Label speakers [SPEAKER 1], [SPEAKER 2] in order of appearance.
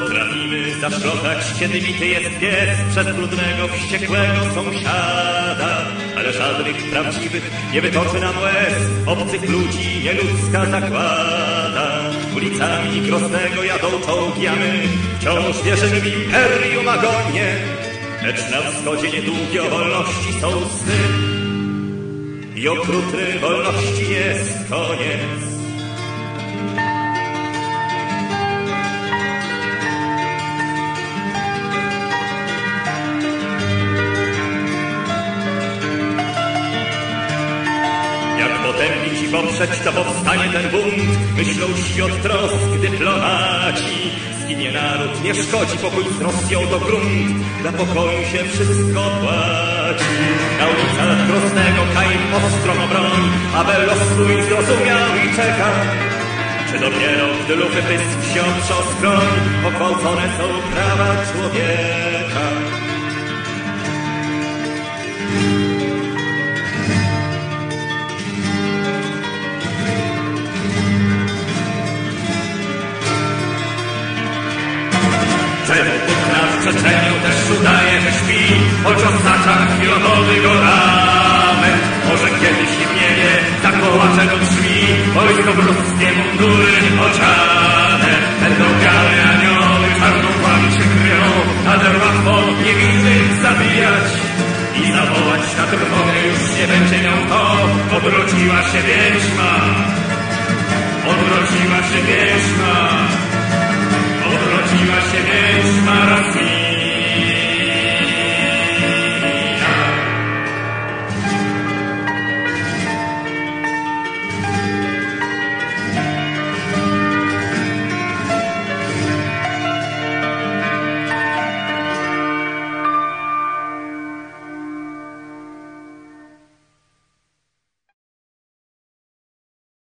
[SPEAKER 1] Potrafimy zaszlotać, kiedy bity jest pies przez brudnego, wściekłego sąsiada. Ale żadnych prawdziwych nie wytoczy nam łez, obcych ludzi nieludzka zagłada. Ulicami Groznego jadą czołgi, a my wciąż wierzymy w imperium agonie. Lecz na wschodzie niedługie o wolności są sny i okrutny wolności jest koniec. Potępić i poprzeć, to powstanie ten bunt. Myślą świat trosk dyplomaci. Zginie naród, nie szkodzi pokój z Rosją do grunt. Dla pokoju się wszystko płaci. Na ulicach Groznego Kain ostrą broń, aby losu i zrozumiał i czeka. Czy dopiero gdy lufy pysk się otrząskroń, pogwałcone są prawa człowieka. Czemu Bóg nas przeczenił, też udaje, że śpi, choć oznacza chwilowy go lament. Może kiedyś w niebie zakołacze do drzwi, wojsko wróckie mundury ociane. Będą białe anioły, czarną płami się kryją, nader łatwo niewinnych zabijać. I zawołać na trwogę już nie będzie miał to, obróciła się wierzma. Odrodziła się wierzma.